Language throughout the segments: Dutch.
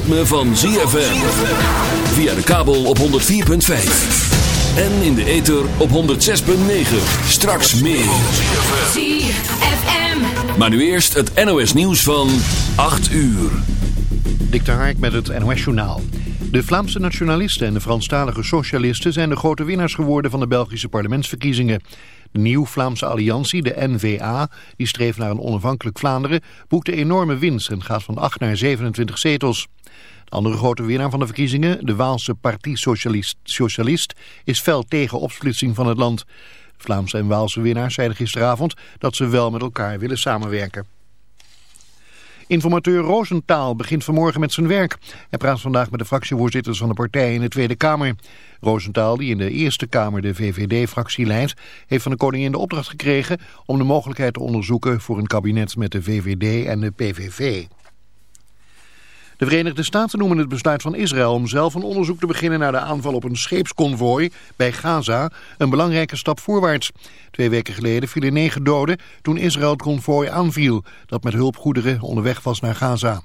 ritme van ZFM. Via de kabel op 104.5. En in de ether op 106.9. Straks meer. ZFM. Maar nu eerst het NOS nieuws van 8 uur. Dik de Hark met het NOS Journaal. De Vlaamse nationalisten en de Franstalige socialisten zijn de grote winnaars geworden van de Belgische parlementsverkiezingen. De Nieuw Vlaamse Alliantie, de NVA, die streeft naar een onafhankelijk Vlaanderen, boekte enorme winst en gaat van 8 naar 27 zetels. De andere grote winnaar van de verkiezingen, de Waalse Partie Socialist, Socialist is fel tegen opsplitsing van het land. Vlaamse en Waalse winnaars zeiden gisteravond dat ze wel met elkaar willen samenwerken. Informateur Roosentaal begint vanmorgen met zijn werk. Hij praat vandaag met de fractievoorzitters van de partij in de Tweede Kamer. Roosentaal, die in de Eerste Kamer de VVD-fractie leidt, heeft van de koningin de opdracht gekregen om de mogelijkheid te onderzoeken voor een kabinet met de VVD en de PVV. De Verenigde Staten noemen het besluit van Israël om zelf een onderzoek te beginnen naar de aanval op een scheepsconvooi bij Gaza een belangrijke stap voorwaarts. Twee weken geleden vielen negen doden toen Israël het konvooi aanviel dat met hulpgoederen onderweg was naar Gaza.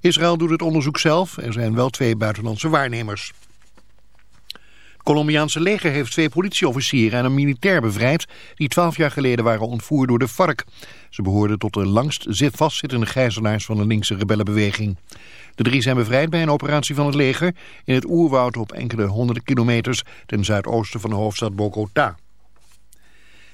Israël doet het onderzoek zelf, er zijn wel twee buitenlandse waarnemers. Het Colombiaanse leger heeft twee politieofficieren en een militair bevrijd die twaalf jaar geleden waren ontvoerd door de FARC. Ze behoorden tot de langst vastzittende gijzelaars van de linkse rebellenbeweging. De drie zijn bevrijd bij een operatie van het leger in het oerwoud op enkele honderden kilometers ten zuidoosten van de hoofdstad Bogota.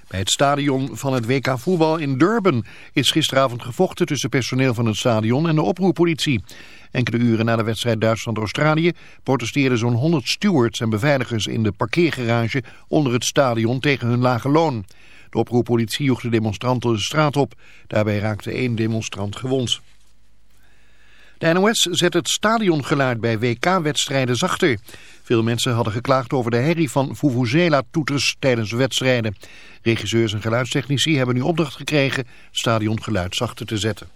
Bij het stadion van het WK voetbal in Durban is gisteravond gevochten tussen personeel van het stadion en de oproerpolitie. Enkele uren na de wedstrijd Duitsland-Australië protesteerden zo'n 100 stewards en beveiligers in de parkeergarage onder het stadion tegen hun lage loon. De oproerpolitie joeg de demonstranten de straat op. Daarbij raakte één demonstrant gewond. De NOS zet het stadiongeluid bij WK-wedstrijden zachter. Veel mensen hadden geklaagd over de herrie van Vuvuzela-toeters tijdens wedstrijden. Regisseurs en geluidstechnici hebben nu opdracht gekregen stadiongeluid zachter te zetten.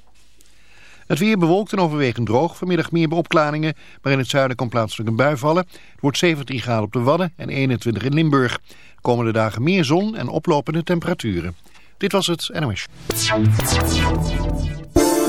Het weer bewolkt en overwegend droog. Vanmiddag meer opklaringen, maar in het zuiden kan plaatselijk een bui vallen. Het wordt 17 graden op de Wadden en 21 in Limburg. De komende dagen meer zon en oplopende temperaturen. Dit was het NOS.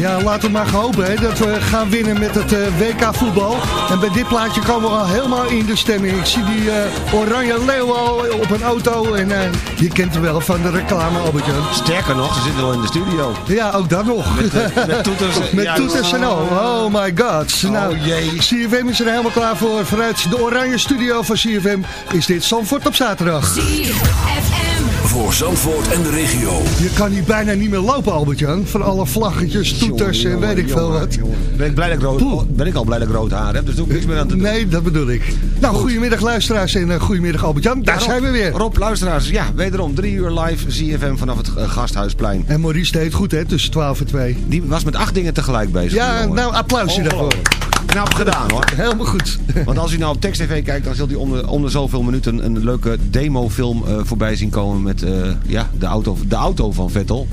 Ja, laten we maar hopen hè, dat we gaan winnen met het eh, WK voetbal. En bij dit plaatje komen we al helemaal in de stemming. Ik zie die eh, oranje leeuw al op een auto. En eh, je kent hem wel van de reclame, Albert-Jan. Sterker nog, ze zitten wel in de studio. Ja, ook dat nog. Met, met toeters. Met Ja, toeters en al. Oh my god. nou, jee. CFM is er helemaal klaar voor. Vanuit de oranje studio van CFM is dit Zandvoort op zaterdag. Voor Zandvoort en de regio. Je kan hier bijna niet meer lopen, Albert-Jan. Van alle vlaggetjes, toeters en weet ik veel wat. Ben ik, blij dat ik, rood, ben ik al blij dat ik rood haar heb, dus doe ik niks meer aan te doen. Nee, dat bedoel ik. Nou, goedemiddag luisteraars en uh, goedemiddag Albert-Jan. Daar Rob, zijn we weer. Rob, luisteraars, ja, wederom drie uur live ZFM vanaf het eh, Gasthuisplein. En Maurice deed het goed, hè, tussen 12 en 2. Die was met acht dingen tegelijk bezig. Ja, nou, applausje daarvoor. Knap gedaan hoor. Helemaal goed. Want als u nou op Text TV kijkt, dan zult u onder, onder zoveel minuten een leuke demofilm eh voorbij zien komen met eh, ja, de, auto, de auto van Vettel.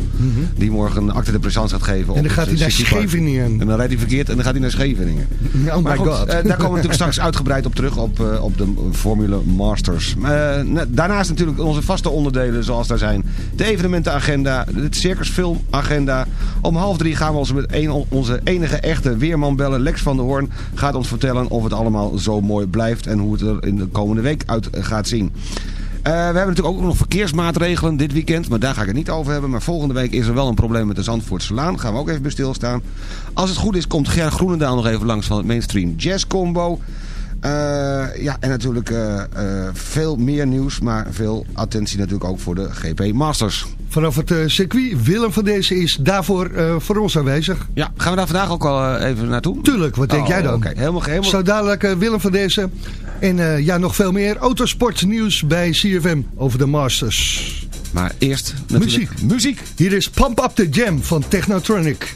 Die morgen een acte de présence gaat geven. Mhm. En dan gaat het, hij naar. Scheveningen. En dan rijdt hij verkeerd en dan gaat hij naar Scheveningen. Oh my Maar goed, god. eh, daar komen we natuurlijk straks uitgebreid op terug op, op de Formule Masters. Na- daarnaast natuurlijk onze vaste onderdelen zoals daar zijn. De evenementenagenda, de circusfilmagenda. Om half drie gaan we ons met een, onze enige echte weerman bellen. Lex van der Hoorn gaat ons vertellen of het allemaal zo mooi blijft en hoe het er in de komende week uit gaat zien. Eh, we hebben natuurlijk ook nog verkeersmaatregelen dit weekend. Maar daar ga ik het niet over hebben. Maar volgende week is er wel een probleem met de Zandvoortse Laan. Gaan we ook even bij stilstaan. Als het goed is komt Ger Groenendaal nog even langs van het Mainstream Jazz Combo. Eh, ja, en natuurlijk eh, eh, veel meer nieuws. Maar veel attentie natuurlijk ook voor de GP Masters. Vanaf het circuit, Willem van deze is daarvoor voor ons aanwezig. Ja, gaan we daar vandaag ook al even naartoe? Tuurlijk, wat denk Oh, jij dan? Oké, helemaal, helemaal... Zo dadelijk Willem van deze. En ja, nog veel meer autosportnieuws bij CFM over de Masters. Maar eerst natuurlijk... Muziek. Muziek. Hier is Pump Up the Jam van Technotronic.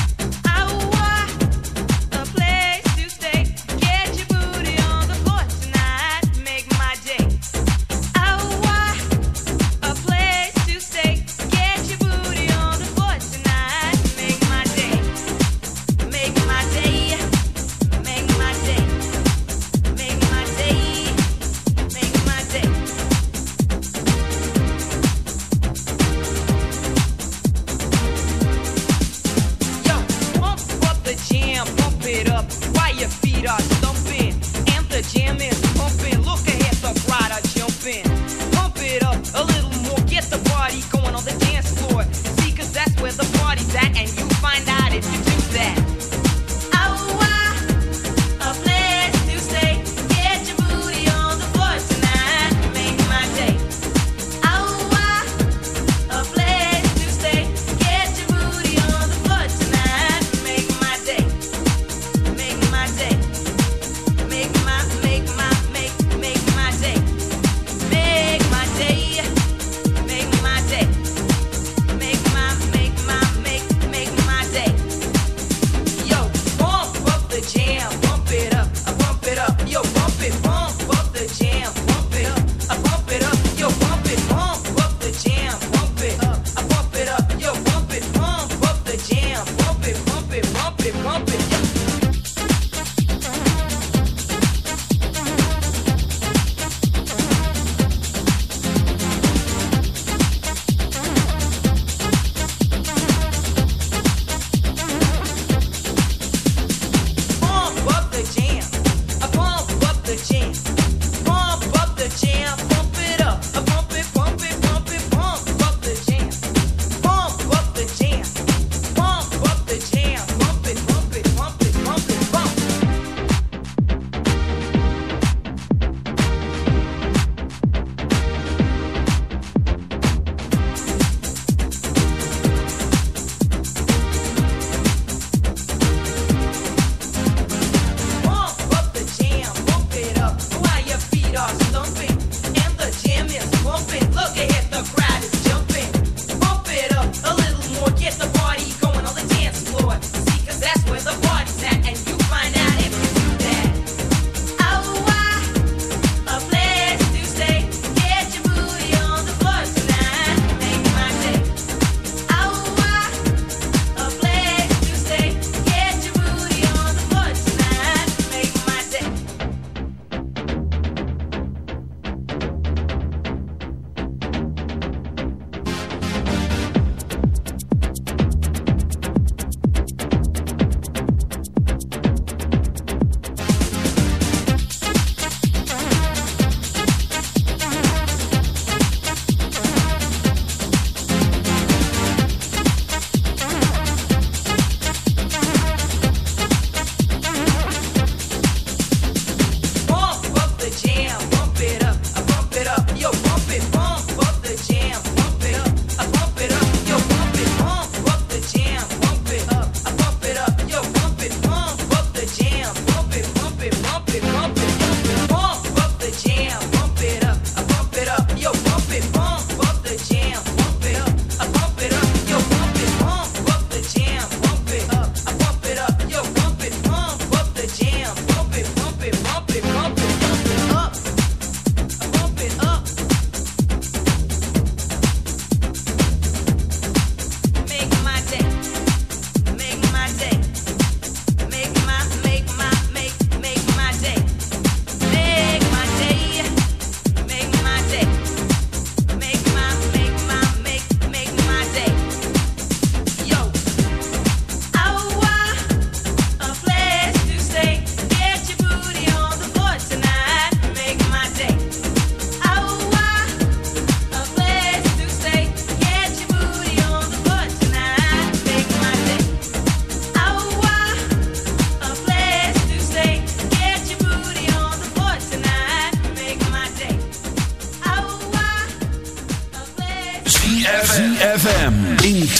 The jam,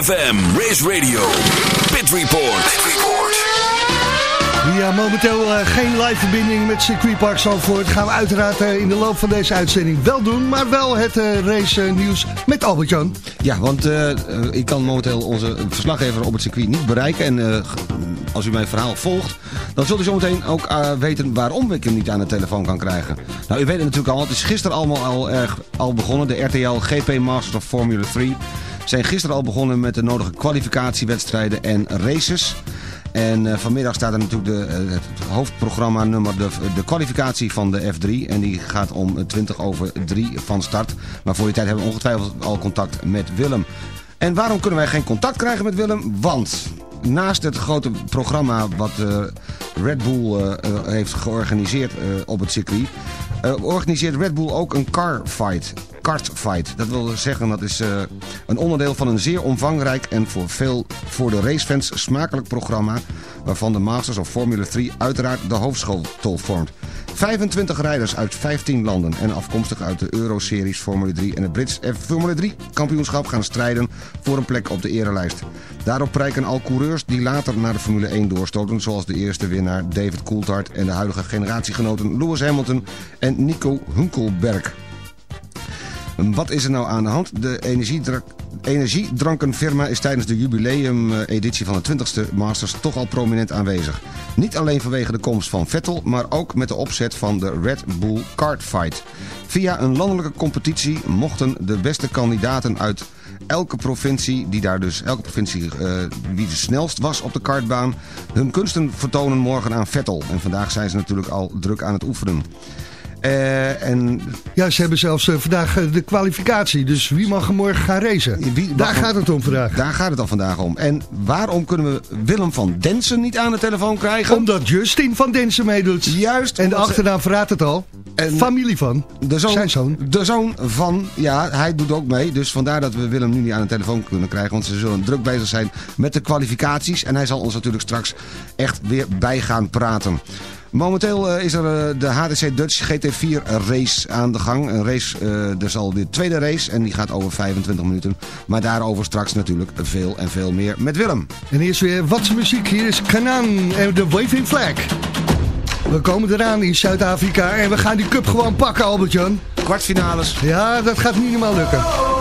ZFM, Race Radio, Pit Report. Pit Report. Ja, momenteel eh, geen live verbinding met circuitpark Zandvoort. gaan we uiteraard eh, in de loop van deze uitzending wel doen. Maar wel het eh, race nieuws met Albert-Jan. Ja, want ik kan momenteel onze verslaggever op het circuit niet bereiken. En eh, g- als u mijn verhaal volgt, dan zult u zometeen ook weten waarom ik hem niet aan de telefoon kan krijgen. Nou, u weet het natuurlijk al, het is gisteren allemaal al, erg, al begonnen. De RTL GP Masters of Formula 3 zijn gisteren al begonnen met de nodige kwalificatiewedstrijden en races. En eh, vanmiddag staat er natuurlijk de, eh, het hoofdprogramma nummer de, de kwalificatie van de F3. En die gaat om eh, 20 over 3 van start. Maar voor die tijd hebben we ongetwijfeld al contact met Willem. En waarom kunnen wij geen contact krijgen met Willem? Want naast het grote programma wat eh, Red Bull heeft georganiseerd op het circuit... organiseert Red Bull ook een car fight. Kart Fight. Dat wil zeggen dat is eh, een onderdeel van een zeer omvangrijk en voor, veel, voor de racefans smakelijk programma... waarvan de Masters of Formula 3 uiteraard de hoofdschotel vormt. 25 rijders uit 15 landen en afkomstig uit de Euroseries Formule 3 en het Brits Formule 3 kampioenschap gaan strijden voor een plek op de erelijst. Daarop prijken al coureurs die later naar de Formule 1 doorstoten, zoals de eerste winnaar David Coulthard en de huidige generatiegenoten Lewis Hamilton en Nico Hunkelberg. Wat is er nou aan de hand? De energiedra- energiedrankenfirma is tijdens de jubileumeditie van de 20ste Masters toch al prominent aanwezig. Niet alleen vanwege de komst van Vettel, maar ook met de opzet van de Red Bull Kart Fight. Via een landelijke competitie mochten de beste kandidaten uit elke provincie, die daar dus elke provincie eh, wie de snelst was op de kartbaan, hun kunsten vertonen morgen aan Vettel. En vandaag zijn ze natuurlijk al druk aan het oefenen. Eh, en Ja, ze hebben zelfs eh, vandaag eh, de kwalificatie. Dus wie mag er morgen gaan racen? Wie- Daar gaat het om vandaag. Daar gaat het al vandaag om. En waarom kunnen we Willem van Densen niet aan de telefoon krijgen? Omdat Justin van Densen meedoet. Juist. En de ze- achternaam verraadt het al. En- Familie van. de zoon, Zijn zoon. De zoon van, ja, hij doet ook mee. Dus vandaar dat we Willem nu niet aan de telefoon kunnen krijgen. Want ze zullen druk bezig zijn met de kwalificaties. En hij zal ons natuurlijk straks echt weer bij gaan praten. Momenteel eh, is er eh, de HTC Dutch GT4 race aan de gang. Een race, eh dus al de tweede race. En die gaat over 25 minuten. Maar daarover straks natuurlijk veel en veel meer met Willem. En eerst weer wat muziek. Hier is Kanan en de Waving Flag. We komen eraan in Zuid-Afrika en we gaan die cup gewoon pakken, Albert-Jan. Kwartfinales. Ja, dat gaat niet helemaal lukken.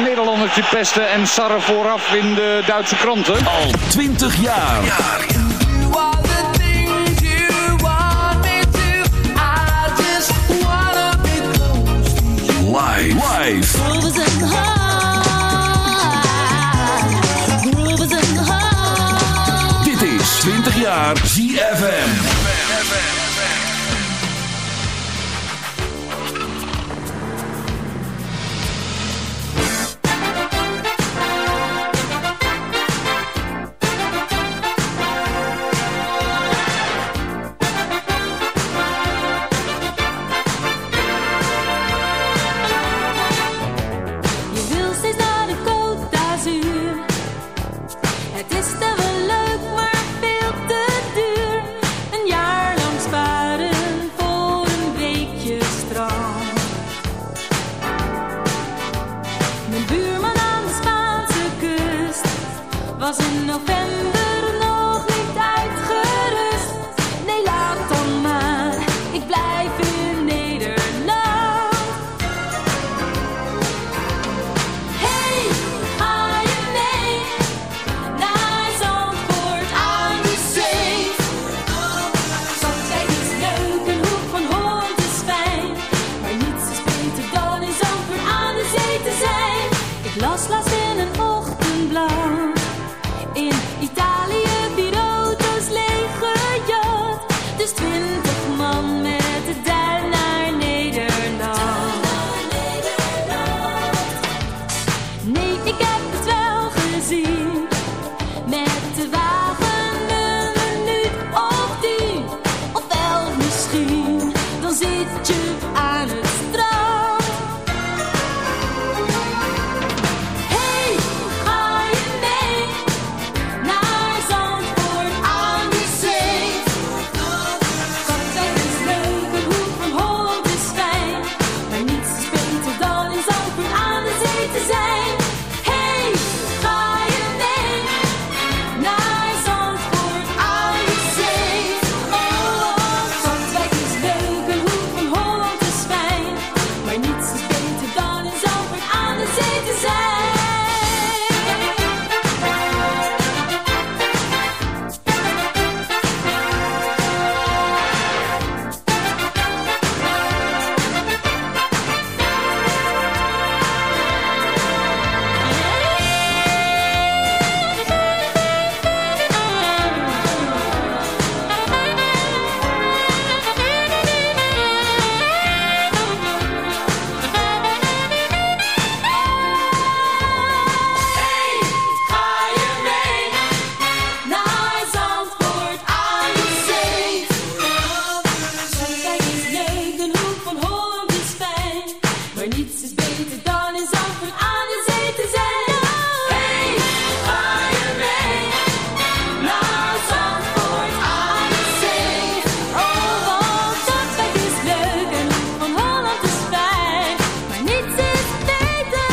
Nederlandertje pesten en sarren vooraf in de Duitse kranten. Al 20 jaar. Live. Live.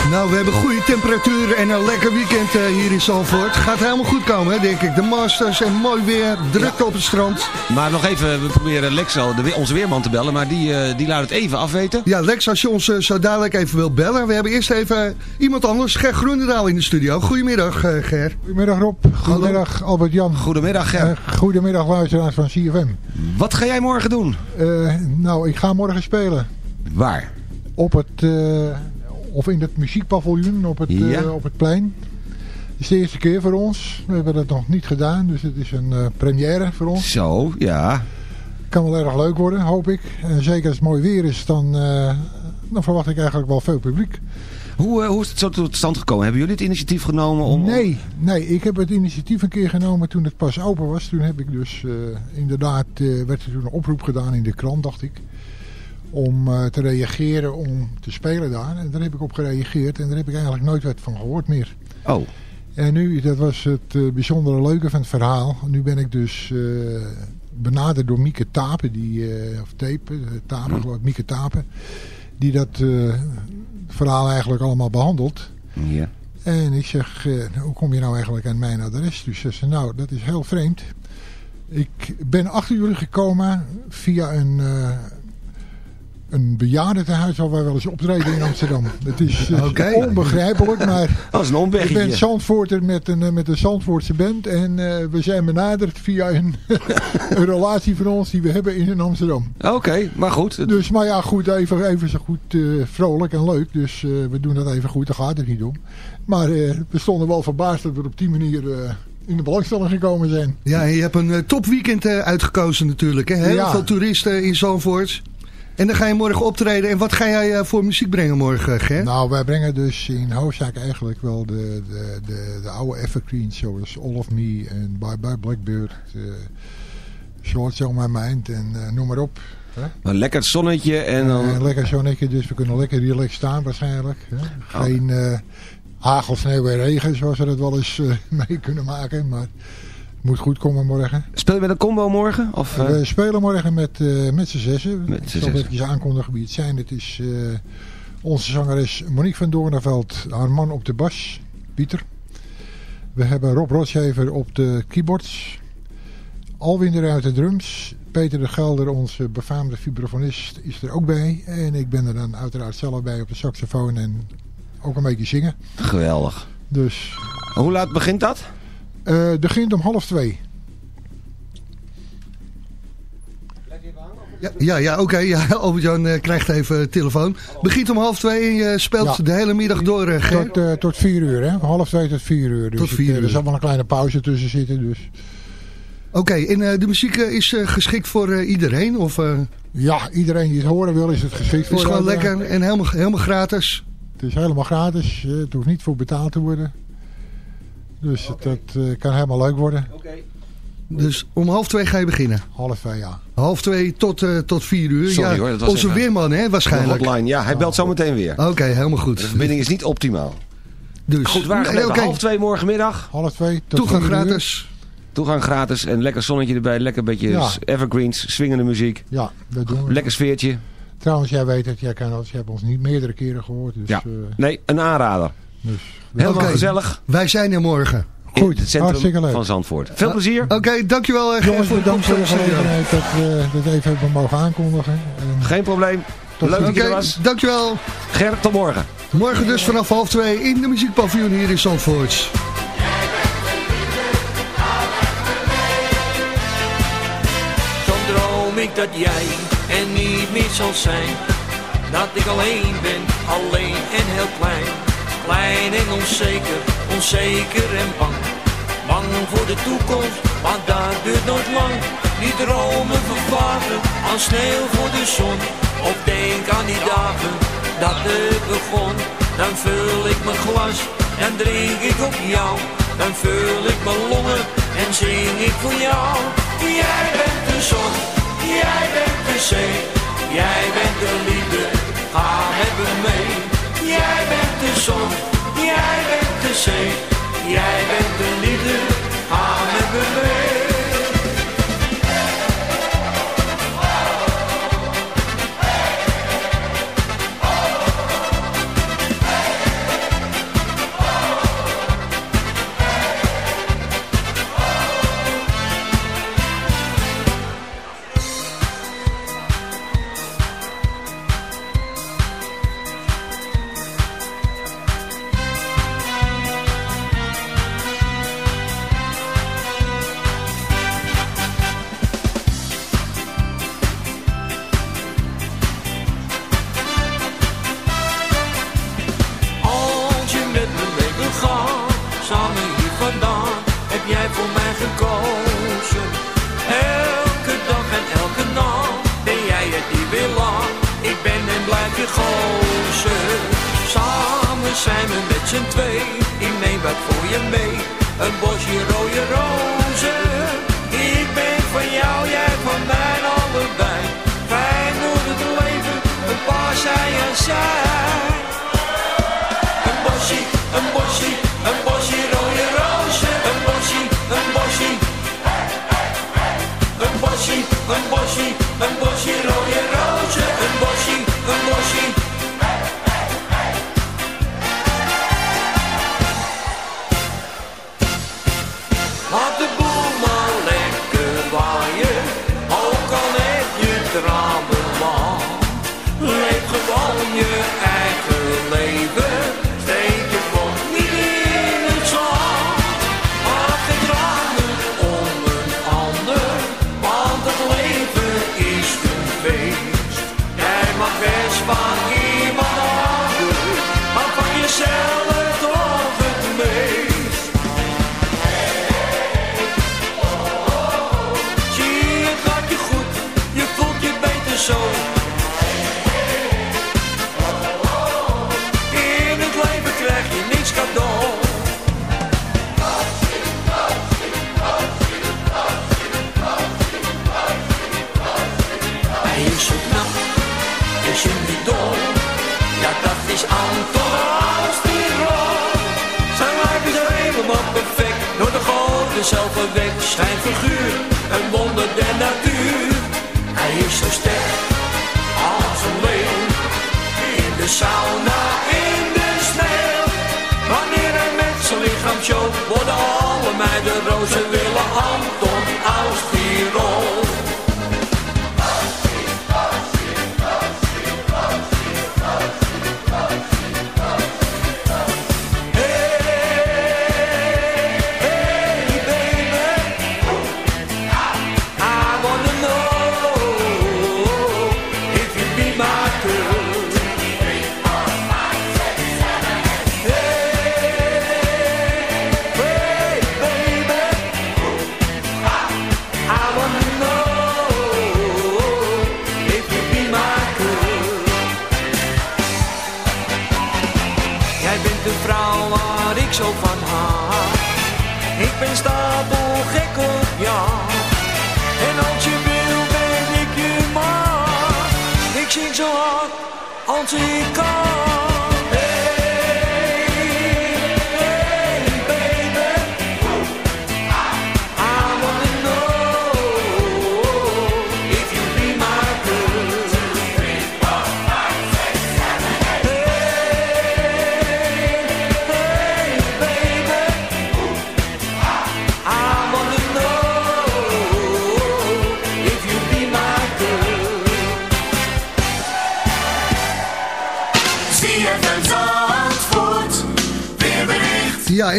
Nou, we hebben goede temperatuur en een lekker weekend eh, hier in Zandvoort. Gaat helemaal goed komen, hè, denk ik. De Masters en mooi weer, drukte op het strand. Maar nog even, we proberen Lex al, de, we- onze weerman te bellen, maar die, eh, die laat het even afweten. Ja, Lex, als je ons eh, zo dadelijk even wilt bellen. We hebben eerst even iemand anders, Ger Groenendaal in de studio. Goedemiddag, eh, Ger. Goedemiddag Rob, goedemiddag Albert-Jan. Goedemiddag Ger. Eh, goedemiddag luisteraars van CFM. Wat ga jij morgen doen? Eh, nou, ik ga morgen spelen. Waar? Op het, eh, of in het muziekpaviljoen op het, eh, op het plein. Het is de eerste keer voor ons. We hebben dat nog niet gedaan, dus het is een eh, première voor ons. Zo, ja. Kan wel erg leuk worden, hoop ik. En zeker als het mooi weer is, dan, eh, dan verwacht ik eigenlijk wel veel publiek. Hoe, hoe is het zo tot stand gekomen? Hebben jullie het initiatief genomen om... Nee, nee, ik heb het initiatief een keer genomen toen het pas open was. Toen heb ik dus inderdaad, werd er toen een oproep gedaan in de krant, dacht ik. Om eh, te reageren, om te spelen daar. En daar heb ik op gereageerd en daar heb ik eigenlijk nooit wat van gehoord meer. Oh. En nu, dat was het eh, bijzondere leuke van het verhaal. Nu ben ik dus eh, benaderd door Mieke Tapen, die, of Tapen, eh, Tapen, geloof ik, Mieke Tapen. Die dat verhaal eigenlijk allemaal behandelt. Ja. En ik zeg, hoe kom je nou eigenlijk aan mijn adres? Dus ze zei, nou, dat is heel vreemd. Ik ben achter jullie gekomen via een, een bejaardentehuis waar wij wel eens optreden in Amsterdam. Het is, het is Oké. onbegrijpelijk, maar Dat is een ik ben Zandvoorter met een, eh, met een Zandvoortse band. En eh, we zijn benaderd via een, een relatie van ons die we hebben in Amsterdam. Oké, maar goed. Dus, maar ja, goed, even, even zo goed eh, vrolijk en leuk. Dus eh, we doen dat even goed, daar gaat het niet om. Maar eh, we stonden wel verbaasd dat we op die manier eh, in de belangstelling gekomen zijn. Ja, je hebt een eh, topweekend eh, uitgekozen natuurlijk. Hè? Heel Ja. veel toeristen in Zandvoort. En dan ga je morgen optreden. En wat ga jij eh, voor muziek brengen morgen, Ger? Nou, wij brengen dus in hoofdzaak eigenlijk wel de, de, de, de oude evergreens zoals All of Me en Bye Bye Blackbird, eh Short On My Mind en eh, noem maar op. Hè? Een lekker zonnetje en dan... Lekker zonnetje, dus we kunnen lekker relaxed staan waarschijnlijk. Hè? Geen eh hagel, sneeuw en regen zoals we dat wel eens eh, mee kunnen maken, maar moet goed komen morgen. Speel je met een combo morgen? Of, eh? We spelen morgen met, eh met z'n zessen. Met Ik zal zessen. even aankondigen wie het zijn. Het is eh, onze zangeres Monique van Doornveld, haar man op de bas, Pieter. We hebben Rob Rotsjever op de keyboards. Alwin uit de drums. Peter de Gelder, onze befaamde vibrafonist, is er ook bij. En ik ben er dan uiteraard zelf bij op de saxofoon en ook een beetje zingen. Geweldig. Dus Hoe laat begint dat? Eh het begint om half twee. Ja, ja, ja oké. ja, Albert-Jan eh, krijgt even telefoon. Begint om half twee en je speelt Ja. de hele middag door, eh. Tot, eh, tot vier uur, hè? Van half twee tot vier uur. Dus Tot vier het, eh, uur. Er zal wel een kleine pauze tussen zitten. Dus. Oké, en eh, de muziek eh, is eh, geschikt voor eh, iedereen? Of eh, Ja, iedereen die het horen wil, is het geschikt voor. is gewoon lekker en helemaal, helemaal gratis? Het is helemaal gratis. eh, Het hoeft niet voor betaald te worden. Dus het, dat eh, kan helemaal leuk worden. Dus om half twee ga je beginnen? Half twee, ja. Half twee tot, eh, tot vier uur. Sorry ja, hoor, dat was onze even- weerman, hè, waarschijnlijk. hotline, ja. Hij belt zo meteen weer. Oké, helemaal goed. De verbinding is niet optimaal. Dus, Goed, waar Nee. Half twee morgenmiddag. Half twee tot Toegang vier uur. gratis. Toegang gratis en lekker zonnetje erbij. Lekker beetje Ja. evergreens, swingende muziek. Ja, dat doen we. Lekker sfeertje. Trouwens, jij weet het. Jij kan dat. Je hebt ons niet meerdere keren gehoord. Dus, Ja. eh, Nee, een aanrader. Dus Oké. gezellig. Wij zijn er morgen. In Goed, het hartstikke centrum leuk. van Zandvoort. Veel plezier. Oké, dankjewel eh, Ger Jongens, bedankt voor de gelegenheid dat we dat even hebben mogen aankondigen. En Geen probleem. Tot Leuk dat je er was. dankjewel. Gerrit, tot morgen. Morgen dus vanaf half twee in de muziekpaviljoen hier in Zandvoort. Soms droom ik dat jij er niet meer zal zijn. Dat ik alleen ben, alleen en heel klein. Klein en onzeker, onzeker en bang. Bang voor de toekomst, want dat duurt nooit lang. Die dromen vervagen als sneeuw voor de zon. Of denk aan die dagen dat het begon. Dan vul ik mijn glas, dan drink ik op jou. Dan vul ik mijn longen en zing ik voor jou. Jij bent de zon, jij bent de zee. Jij bent de liefde, ga met me mee. Jij bent de zon, jij bent de zee. Jij bent de liefde, met me z'n twee, ik neem wat voor je mee. Een bosje rode rozen. Ik ben van jou, jij van mij allebei. Fijn door het leven, een paar zij en zij.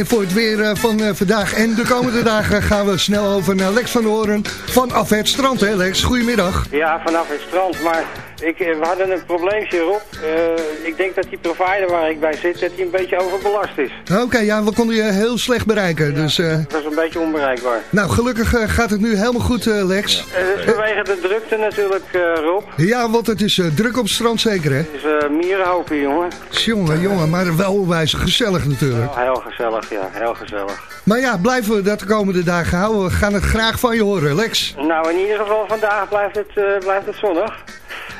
En voor het weer eh, van eh, vandaag en de komende dagen gaan we snel over naar Lex van Horen vanaf het strand. Hè Lex, goedemiddag. Ja, vanaf het strand. Maar ik, eh, we hadden een probleempje, Rob. Eh, ik denk dat die provider waar ik bij zit, dat die een beetje overbelast is. Oké, ja, we konden je heel slecht bereiken. Dus, eh, Dat is een beetje onbereikbaar. nou, gelukkig gaat het nu helemaal goed, Lex. Eh, Het is vanwege de drukte natuurlijk, Rob. Ja, want het is eh, druk op het strand zeker, hè? Het is uh, mierenhoop hier, jongen. Jongen, jongen, maar wel onwijs gezellig natuurlijk. Heel gezellig, ja. Heel gezellig. Maar ja, blijven we dat de komende dagen houden. We gaan het graag van je horen, Lex. Nou, in ieder geval vandaag blijft het, eh, blijft het zonnig.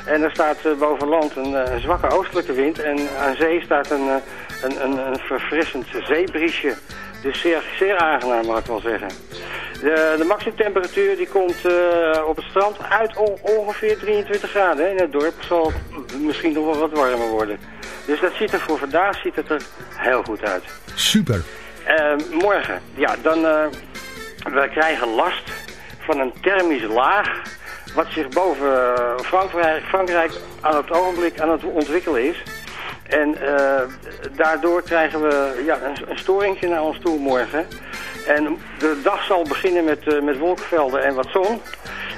En er staat eh, boven land een, eh, een zwakke oostelijke wind. En aan zee staat een, eh, een, een, een verfrissend zeebriesje. Dus zeer, zeer aangenaam, mag ik wel zeggen. De, de maximumtemperatuur die komt op het strand uit on- ongeveer 23 graden. In het dorp zal het misschien nog wel wat warmer worden. Dus dat ziet er voor vandaag ziet het er heel goed uit. Super. Morgen, ja, dan we krijgen last van een thermische laag wat zich boven eh, Frankrijk, Frankrijk aan het ogenblik aan het ontwikkelen is. En eh, daardoor krijgen we ja, een, een storingje naar ons toe morgen. En de dag zal beginnen met, eh, met wolkenvelden en wat zon.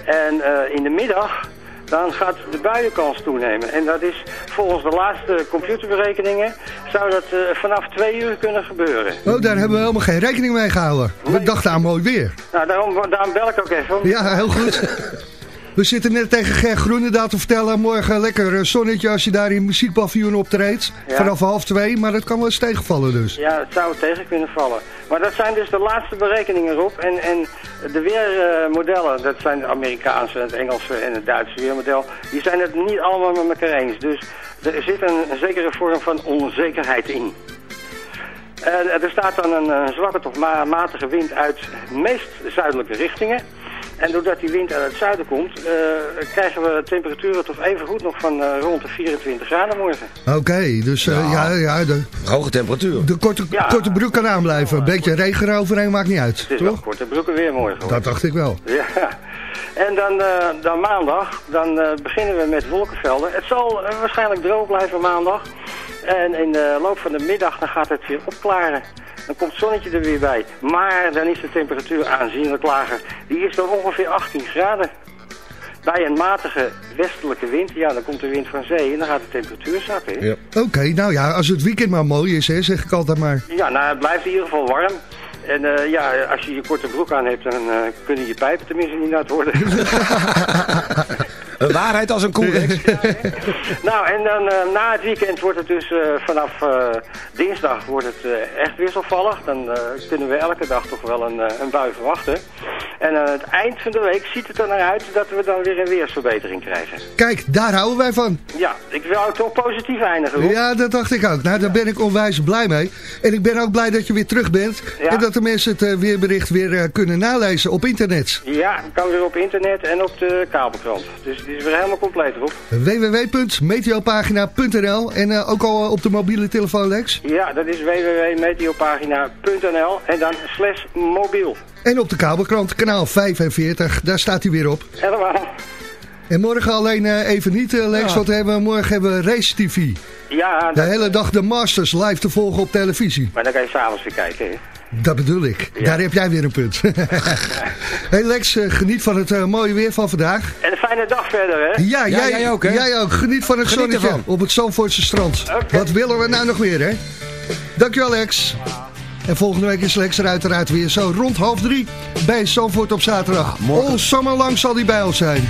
En in de middag dan gaat de buienkans toenemen. En dat is volgens de laatste computerberekeningen zou dat vanaf twee uur kunnen gebeuren. Oh, daar hebben we helemaal geen rekening mee gehouden. We dachten aan mooi weer. Nou, daarom, daarom bel ik ook even. Ja, heel goed. We zitten net tegen Ger Groenendaal te vertellen. Morgen lekker eh, zonnetje als je daar in muziekpaviljoen optreedt. Ja. Vanaf half twee, maar dat kan wel eens tegenvallen dus. Ja, het zou tegen kunnen vallen. Maar dat zijn dus de laatste berekeningen erop. En, en de weermodellen, dat zijn de Amerikaanse, het Engelse en het Duitse weermodel, die zijn het niet allemaal met elkaar eens. Dus er zit een, een zekere vorm van onzekerheid in. En er staat dan een, eh, zwakke tot ma- matige wind uit meest zuidelijke richtingen. En doordat die wind uit het zuiden komt, eh, krijgen we temperaturen toch even goed nog van eh, rond de 24 graden morgen. Oké, dus eh, ja. Ja, de, Hoge temperatuur. de korte, Ja. korte broek kan aanblijven. Een beetje regen eroverheen maakt niet uit, Het is wel toch? korte broeken weer morgen. hoor. Dat dacht ik wel. Ja. En dan, eh, dan maandag, dan beginnen we met wolkenvelden. Het zal waarschijnlijk droog blijven maandag. En in de loop van de middag dan gaat het weer opklaren. Dan komt het zonnetje er weer bij. Maar dan is de temperatuur aanzienlijk lager. Die is dan ongeveer 18 graden. Bij een matige westelijke wind, ja, dan komt de wind van zee en dan gaat de temperatuur zakken. hè. Oké, nou ja, als het weekend maar mooi is, hè, zeg ik altijd maar. Ja, nou, het blijft in ieder geval warm. En eh, ja, als je je korte broek aan hebt, dan eh, kunnen je pijpen tenminste niet nat worden. Een waarheid als een koerex. nou, en dan eh, na het weekend wordt het dus eh, vanaf eh, dinsdag wordt het echt wisselvallig. Dan kunnen we elke dag toch wel een, een bui verwachten. En aan het eind van de week ziet het er naar uit dat we dan weer een weersverbetering krijgen. Kijk, daar houden wij van. Ja, ik wil het toch positief eindigen. Rob. Ja, dat dacht ik ook. Nou, daar ben ik onwijs blij mee. En ik ben ook blij dat je weer terug bent. Ja. En dat de mensen het weerbericht weer kunnen nalezen op internet. Ja, kan weer op internet en op de kabelkrant. Dus is weer helemaal compleet, Rob. www.meteopagina.nl En eh, ook al op de mobiele telefoon, Lex. Ja, dat is www.meteopagina.nl en dan slash mobiel. En op de kabelkrant, kanaal 45. Daar staat hij weer op. Helemaal. En morgen alleen eh, even niet, eh, Lex, Ja. want we hebben, morgen hebben we Race TV. Ja, De hele dag de Masters live te volgen op televisie. maar dan kan je s'avonds weer kijken. Hè. Dat bedoel ik. Daar heb jij weer een punt. hey Lex, eh, geniet van het eh, mooie weer van vandaag. En een fijne dag verder, hè? Ja, jij, jij ook. Geniet van het Geniet zonnetje ervan. op het Zandvoortse strand. Wat willen we nou nog meer, hè? Dankjewel, Lex. En volgende week is Lex er uiteraard weer zo rond half drie bij Zandvoort op zaterdag. All summer lang zal hij bij ons zijn.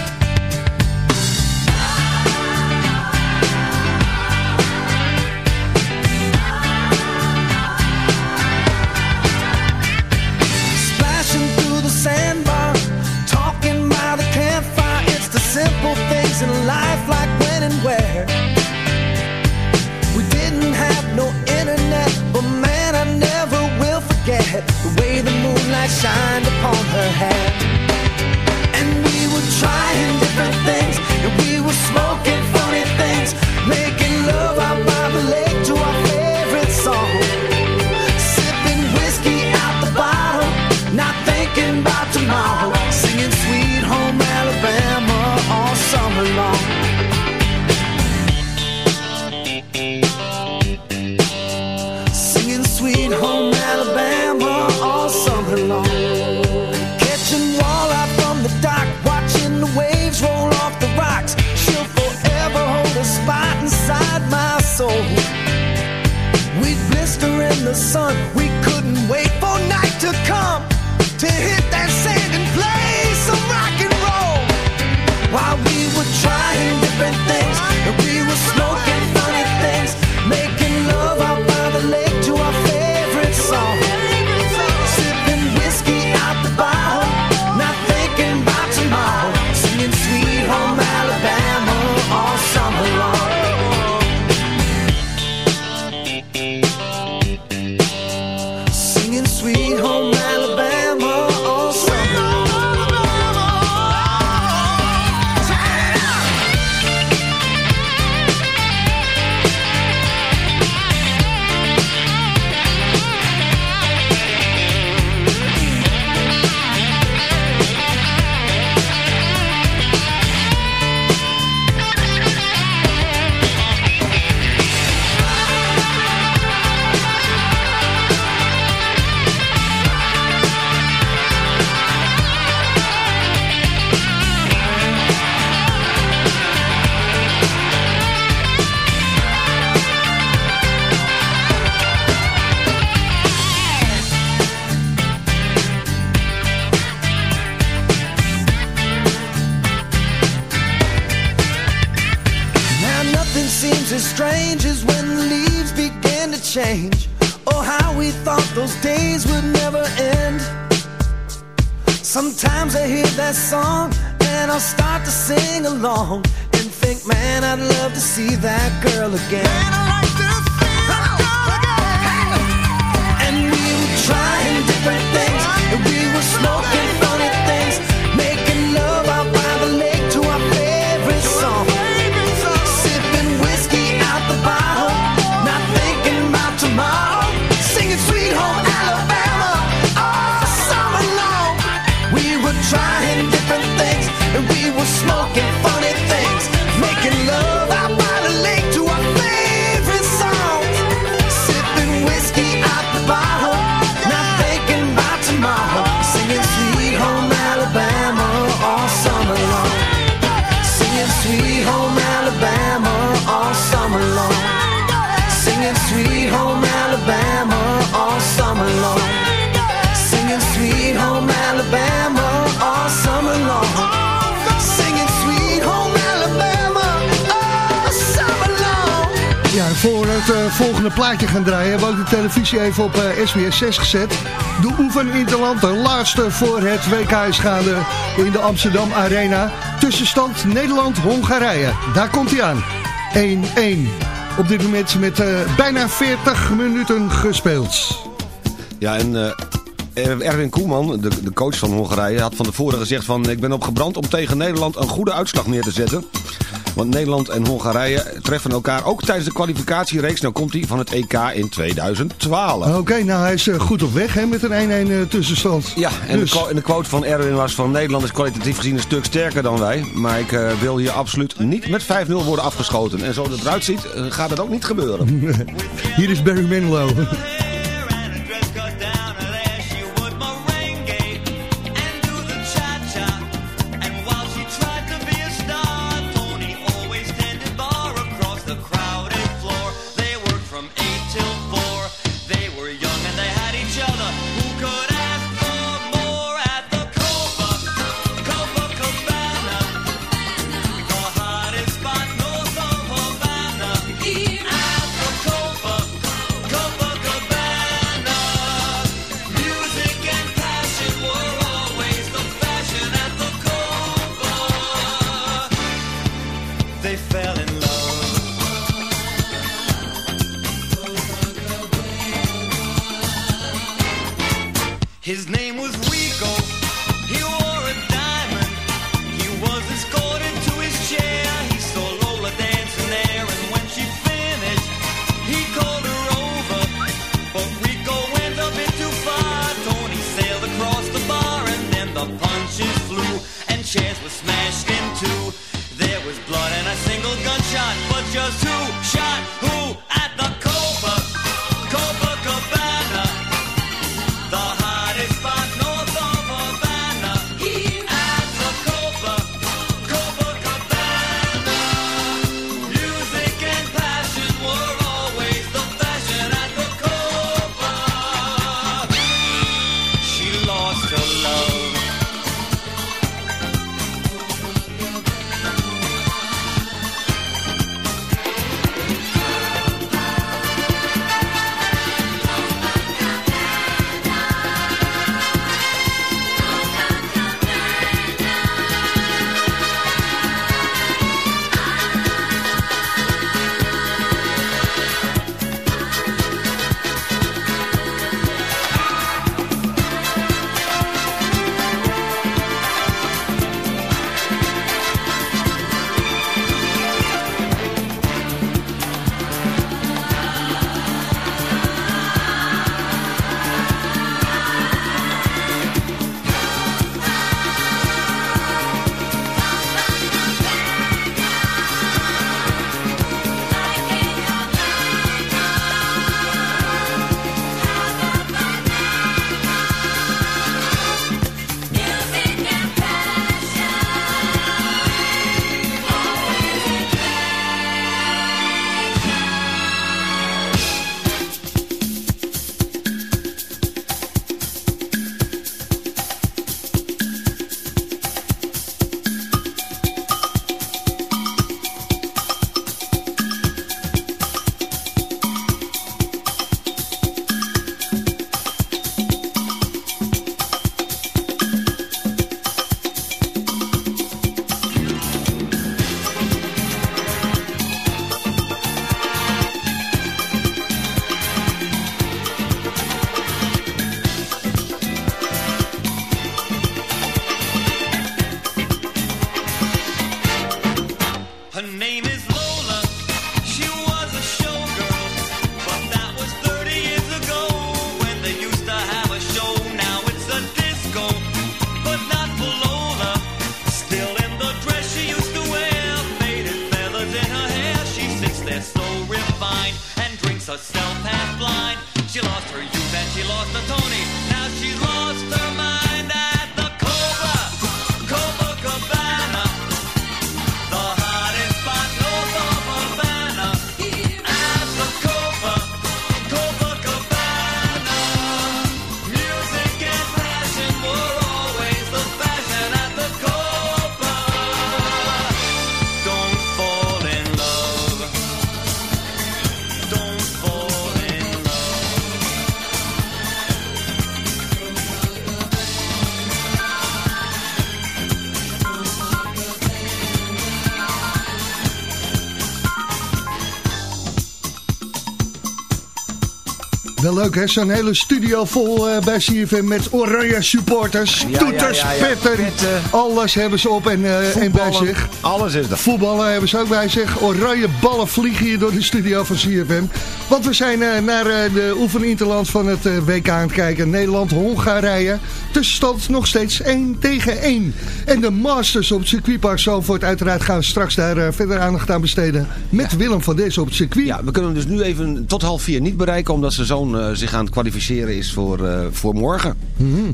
Forget the way the moonlight shined upon her hair. And we were trying different things, trying to eh, plaatje gaan draaien, hebben ook de televisie even op eh, SBS 6 gezet. De Oefen Interland, de laatste voor het WK is gaande in de Amsterdam Arena. Tussenstand Nederland-Hongarije. Daar komt hij aan. 1-1. Op dit moment met eh, bijna 40 minuten gespeeld. Ja, en eh, Erwin Koeman, de, de coach van Hongarije, had van tevoren gezegd van... ik ben opgebrand om tegen Nederland een goede uitslag neer te zetten. Want Nederland en Hongarije treffen elkaar ook tijdens de kwalificatiereeks. Nou komt hij van het EK in 2012. Oké, nou hij is eh, goed op weg hè, met een 1-1 eh, tussenstand. Ja, en, Dus- de, en de quote van Erwin was van Nederland is kwalitatief gezien een stuk sterker dan wij. Maar ik eh, wil hier absoluut niet met 5-0 worden afgeschoten. En zo het eruit ziet, gaat het ook niet gebeuren. Hier is Barry Manilow. Wel leuk hè, zo'n hele studio vol eh, bij CFM met oranje supporters. Ja, toeters, ja, ja, ja. petten, Petten. alles hebben ze op en, eh, en bij zich. Alles is er. Voetballen hebben ze ook bij zich. Oranje ballen vliegen hier door de studio van CFM. Want we zijn eh, naar de oefeninterland van het WK aan het kijken. Nederland-Hongarije. Tussenstand nog steeds 1 tegen 1. En de Masters op het circuitpark Zalvoort. Uiteraard gaan we straks daar verder aandacht aan besteden. Met Willem van Deze op het circuit. Ja, we kunnen hem dus nu even tot half vier niet bereiken... omdat zijn zoon eh, zich aan het kwalificeren is voor, eh, voor morgen.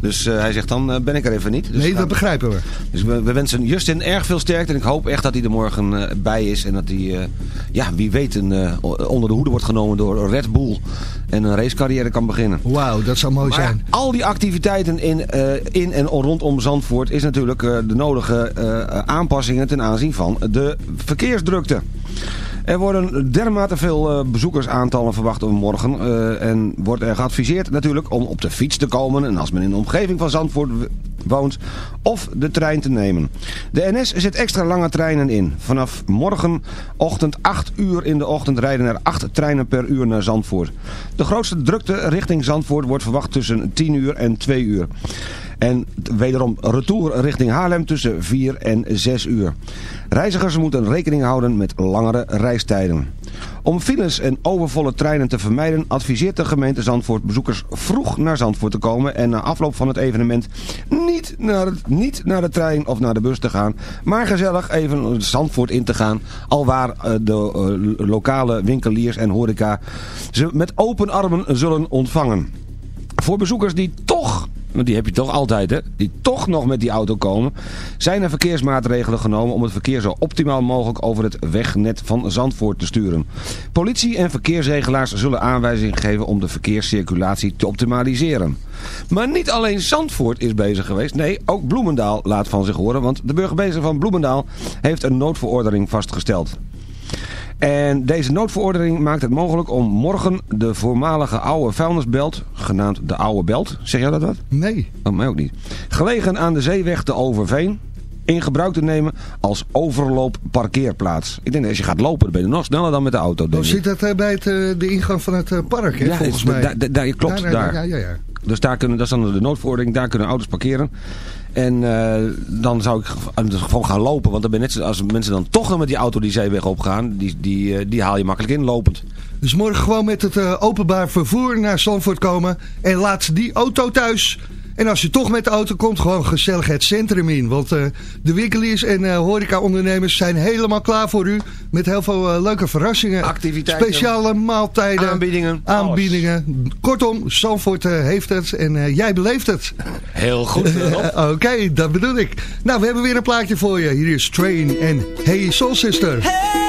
Dus eh, hij zegt, dan ben ik er even niet. Dus Mhm. nee, dat begrijpen we. Dus we, we wensen Justin erg veel sterkte. En ik hoop echt dat hij er morgen bij is. En dat hij, ja, wie weet, een, onder de hoede wordt genomen door Red Bull. En een racecarrière kan beginnen. Wauw, dat zou mooi Maar zijn. al die activiteiten in, in en rondom Zandvoort is natuurlijk de nodige aanpassingen ten aanzien van de verkeersdrukte. Er worden dermate veel eh, bezoekersaantallen verwacht morgen. eh, en wordt er geadviseerd natuurlijk om op de fiets te komen. En als men in de omgeving van Zandvoort woont. Of de trein te nemen. De NS zet extra lange treinen in. Vanaf morgenochtend 8 uur in de ochtend rijden er 8 treinen per uur naar Zandvoort. De grootste drukte richting Zandvoort wordt verwacht tussen 10 uur en 2 uur. En wederom retour richting Haarlem tussen 4 en 6 uur. Reizigers moeten rekening houden met langere reistijden. Om files en overvolle treinen te vermijden adviseert de gemeente Zandvoort bezoekers vroeg naar Zandvoort te komen en na afloop van het evenement niet naar, het, niet naar de trein of naar de bus te gaan, maar gezellig even Zandvoort in te gaan, alwaar eh, de eh, lokale winkeliers en horeca ze met open armen zullen ontvangen. Voor bezoekers die toch, want die heb je toch altijd hè, die toch nog met die auto komen, zijn er verkeersmaatregelen genomen om het verkeer zo optimaal mogelijk over het wegnet van Zandvoort te sturen. Politie en verkeersregelaars zullen aanwijzingen geven om de verkeerscirculatie te optimaliseren. Maar niet alleen Zandvoort is bezig geweest, nee, ook Bloemendaal laat van zich horen, want de burgemeester van Bloemendaal heeft een noodverordening vastgesteld. En deze noodverordening maakt het mogelijk om morgen de voormalige oude vuilnisbelt, genaamd de Oude Belt, zeg jij dat wat? Nee. Oh, mij ook niet. Gelegen aan de zeeweg te Overveen, in gebruik te nemen als overloopparkeerplaats. Ik denk dat als je gaat lopen, dan ben je nog sneller dan met de auto. Hoe ik. zit dat eh, bij het, eh, de ingang van het eh, park, hè, Ja, volgens mij? daar- klopt, daar. Ja, ja, ja. Dus daar kunnen, dat is dan de noodverordening, daar kunnen auto's parkeren. En eh, dan zou ik ge- gewoon gaan lopen. Want dan ben net als mensen dan toch met die auto die zeeweg opgaan, die, die, eh, die haal je makkelijk in lopend. Dus morgen gewoon met het eh, openbaar vervoer naar Zandvoort komen. En laat die auto thuis. En als je toch met de auto komt, gewoon gezellig het centrum in. Want eh, de winkeliers en eh horeca-ondernemers zijn helemaal klaar voor u. Met heel veel eh, leuke verrassingen. Activiteiten. Speciale maaltijden. Aanbiedingen. Aanbiedingen. Kortom, Zandvoort eh, heeft het en eh, jij beleeft het. Heel goed. Oké, dat bedoel ik. Nou, we hebben weer een plaatje voor je. Hier is Train en Hey Soul Sister. Hey,